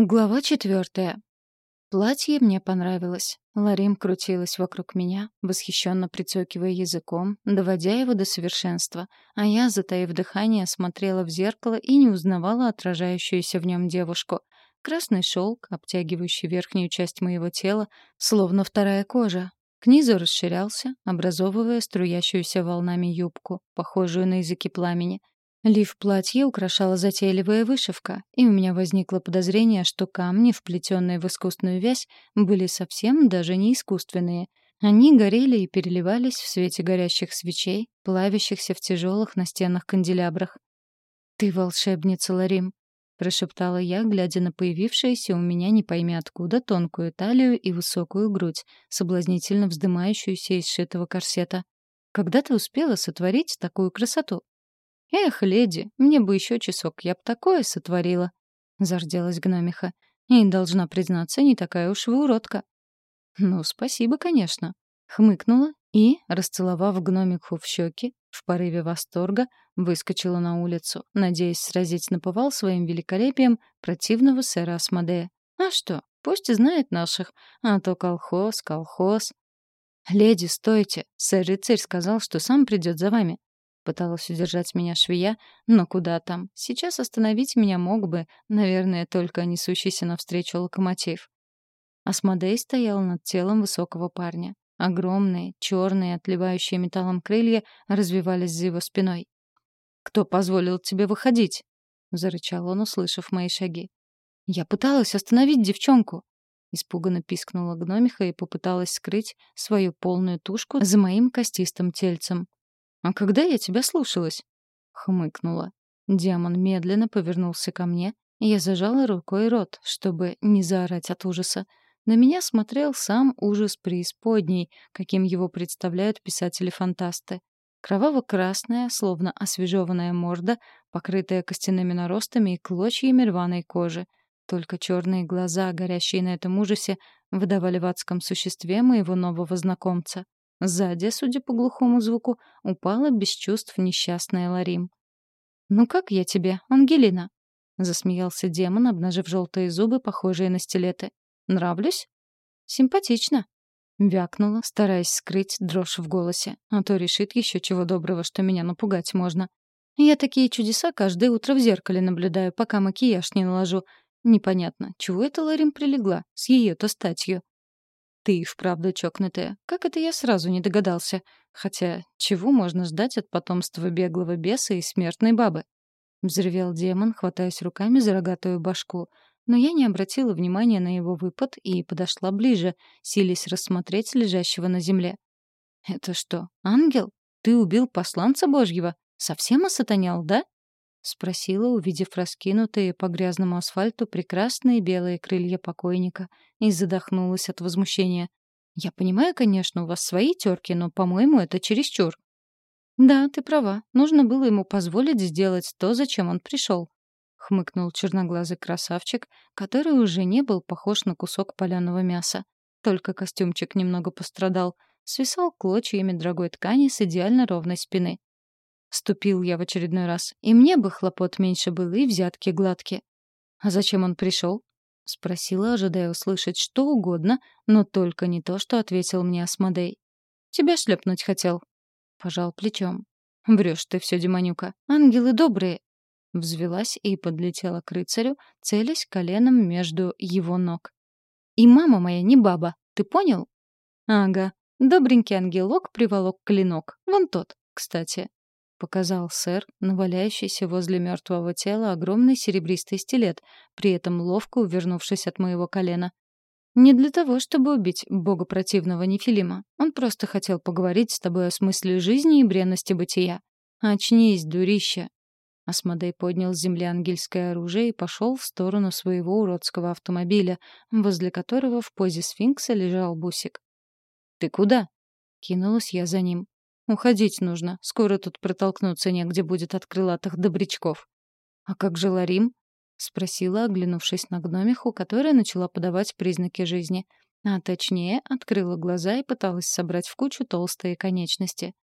Глава четвертая. Платье мне понравилось. Ларим крутилась вокруг меня, восхищенно прицокивая языком, доводя его до совершенства, а я, затаив дыхание, смотрела в зеркало и не узнавала отражающуюся в нем девушку. Красный шелк, обтягивающий верхнюю часть моего тела, словно вторая кожа. К низу расширялся, образовывая струящуюся волнами юбку, похожую на языки пламени — Лиф платья украшала затейливая вышивка, и у меня возникло подозрение, что камни, вплетенные в искусственную вязь, были совсем даже не искусственные. Они горели и переливались в свете горящих свечей, плавящихся в тяжелых настенных канделябрах. «Ты волшебница, Ларим», — прошептала я, глядя на появившуюся у меня не пойми откуда тонкую талию и высокую грудь, соблазнительно вздымающуюся из шитого корсета. «Когда ты успела сотворить такую красоту?» «Эх, леди, мне бы еще часок, я б такое сотворила», — зарделась гномиха. «И, должна признаться, не такая уж вы уродка». «Ну, спасибо, конечно», — хмыкнула и, расцеловав гномику в щеки, в порыве восторга выскочила на улицу, надеясь сразить наповал своим великолепием противного сэра Асмодея. «А что, пусть знает наших, а то колхоз, колхоз». «Леди, стойте! Сэр-рыцарь сказал, что сам придет за вами. Пыталась удержать меня швея, но куда там? Сейчас остановить меня мог бы, наверное, только несущийся навстречу локомотив. Асмодей стоял над телом высокого парня. Огромные, черные, отливающие металлом крылья развивались за его спиной. «Кто позволил тебе выходить?» — зарычал он, услышав мои шаги. «Я пыталась остановить девчонку!» Испуганно пискнула гномиха и попыталась скрыть свою полную тушку за моим костистым тельцем. «А когда я тебя слушалась?» — хмыкнула. Демон медленно повернулся ко мне, и я зажала рукой рот, чтобы не заорать от ужаса. На меня смотрел сам ужас преисподней, каким его представляют писатели-фантасты. Кроваво-красная, словно освежеванная морда, покрытая костяными наростами и клочьями рваной кожи. Только черные глаза, горящие на этом ужасе, выдавали в адском существе моего нового знакомца. Сзади, судя по глухому звуку, упала без чувств несчастная Ларим. «Ну как я тебе, Ангелина?» — засмеялся демон, обнажив желтые зубы, похожие на стилеты. «Нравлюсь?» «Симпатично», — вякнула, стараясь скрыть дрожь в голосе, а то решит еще чего доброго, что меня напугать можно. Я такие чудеса каждое утро в зеркале наблюдаю, пока макияж не наложу. Непонятно, чего это Ларим прилегла, с ее-то статью. Ты вправду чокнутая. Как это я сразу не догадался? Хотя, чего можно ждать от потомства беглого беса и смертной бабы? Взревел демон, хватаясь руками за рогатую башку. Но я не обратила внимания на его выпад и подошла ближе, силясь рассмотреть лежащего на земле. «Это что, ангел? Ты убил посланца Божьего? Совсем осатанял, да?» — спросила, увидев раскинутые по грязному асфальту прекрасные белые крылья покойника, и задохнулась от возмущения. «Я понимаю, конечно, у вас свои терки, но, по-моему, это чересчур». «Да, ты права. Нужно было ему позволить сделать то, зачем он пришел», — хмыкнул черноглазый красавчик, который уже не был похож на кусок паленого мяса. Только костюмчик немного пострадал, свисал клочьями дорогой ткани с идеально ровной спины. Ступил я в очередной раз. И мне бы хлопот меньше было, и взятки гладкие. А зачем он пришел? Спросила, ожидая услышать что угодно, но только не то, что ответил мне Асмодей. «Тебя шлепнуть хотел». Пожал плечом. «Врешь ты все, Демонюка. Ангелы добрые». Взвелась и подлетела к рыцарю, целясь коленом между его ног. «И мама моя не баба, ты понял?» «Ага. Добренький ангелок приволок клинок. Вон тот, кстати. — показал сэр, наваляющийся возле мертвого тела огромный серебристый стилет, при этом ловко увернувшись от моего колена. «Не для того, чтобы убить богопротивного Нефилима. Он просто хотел поговорить с тобой о смысле жизни и бренности бытия. Очнись, дурище!» Асмодей поднял с земли ангельское оружие и пошел в сторону своего уродского автомобиля, возле которого в позе сфинкса лежал бусик. «Ты куда?» — кинулась я за ним. Уходить нужно. Скоро тут протолкнуться негде будет от крылатых добрячков. А как же Ларим? спросила, оглянувшись на гномиху, которая начала подавать признаки жизни. А точнее, открыла глаза и пыталась собрать в кучу толстые конечности.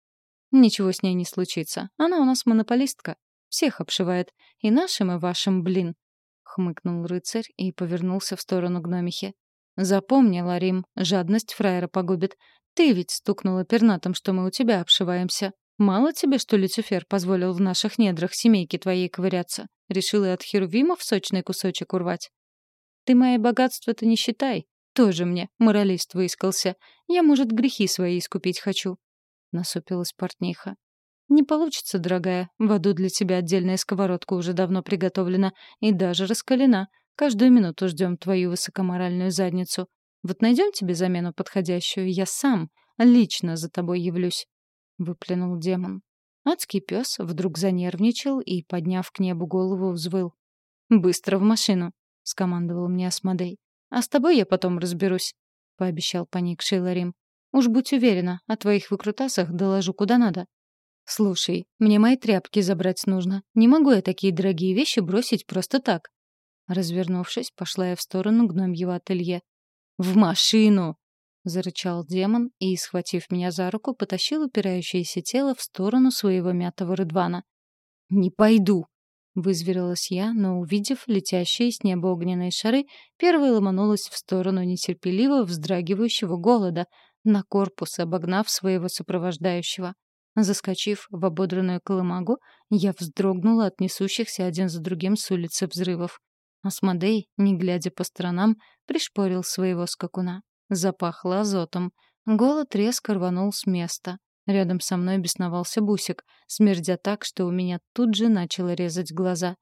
Ничего с ней не случится. Она у нас монополистка. Всех обшивает. И нашим, и вашим, блин. хмыкнул рыцарь и повернулся в сторону гномихи. «Запомни, Ларим, жадность фраера погубит. Ты ведь стукнула пернатом, что мы у тебя обшиваемся. Мало тебе, что Люцифер позволил в наших недрах семейки твоей ковыряться? Решила от херувимов сочный кусочек урвать? Ты мои богатства-то не считай. Тоже мне моралист выискался. Я, может, грехи свои искупить хочу. Насупилась портниха. «Не получится, дорогая. В аду для тебя отдельная сковородка уже давно приготовлена и даже раскалена. Каждую минуту ждем твою высокоморальную задницу. Вот найдем тебе замену подходящую, я сам лично за тобой явлюсь», — выплюнул демон. Адский пес вдруг занервничал и, подняв к небу голову, взвыл. «Быстро в машину», — скомандовал мне Асмодей. «А с тобой я потом разберусь», — пообещал поникший Ларим. «Уж будь уверена, о твоих выкрутасах доложу куда надо». «Слушай, мне мои тряпки забрать нужно. Не могу я такие дорогие вещи бросить просто так». Развернувшись, пошла я в сторону гномьего ателье. «В машину!» — зарычал демон и, схватив меня за руку, потащил упирающееся тело в сторону своего мятого рыдвана. «Не пойду!» — вызверилась я, но, увидев летящие с неба огненные шары, первой ломанулась в сторону нетерпеливо вздрагивающего голода, на корпус обогнав своего сопровождающего. Заскочив в ободранную колымагу, я вздрогнула от несущихся один за другим с улицы взрывов. Асмодей, не глядя по сторонам, пришпорил своего скакуна. Запахло азотом. Голод резко рванул с места. Рядом со мной бесновался бусик, смердя так, что у меня тут же начало резать глаза.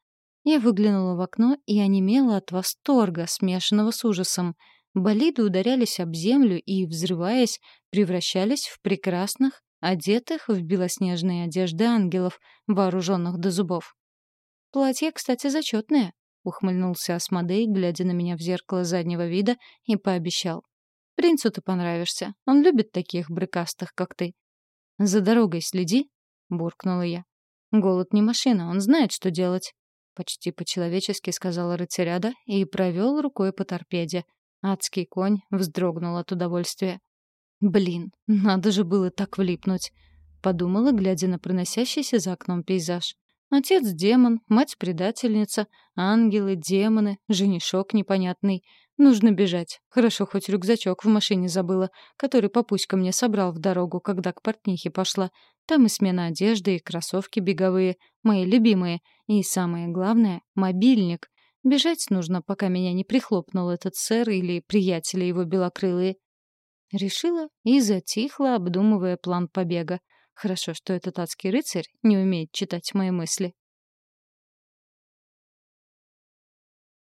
Я выглянула в окно и онемела от восторга, смешанного с ужасом. Болиды ударялись об землю и, взрываясь, превращались в прекрасных, одетых в белоснежные одежды ангелов, вооруженных до зубов. «Платье, кстати, зачетное», — ухмыльнулся Асмодей, глядя на меня в зеркало заднего вида, и пообещал. «Принцу ты понравишься. Он любит таких брыкастых, как ты». «За дорогой следи», — буркнула я. «Голод не машина, он знает, что делать», — почти по-человечески сказала рыцаряда и провел рукой по торпеде. Адский конь вздрогнул от удовольствия. Блин, надо же было так влипнуть. Подумала, глядя на проносящийся за окном пейзаж. Отец — демон, мать — предательница, ангелы, демоны, женишок непонятный. Нужно бежать. Хорошо, хоть рюкзачок в машине забыла, который папуська мне собрал в дорогу, когда к портнихе пошла. Там и смена одежды, и кроссовки беговые, мои любимые. И самое главное — мобильник. Бежать нужно, пока меня не прихлопнул этот сэр или приятели его белокрылые. Решила и затихла, обдумывая план побега. Хорошо, что этот адский рыцарь не умеет читать мои мысли.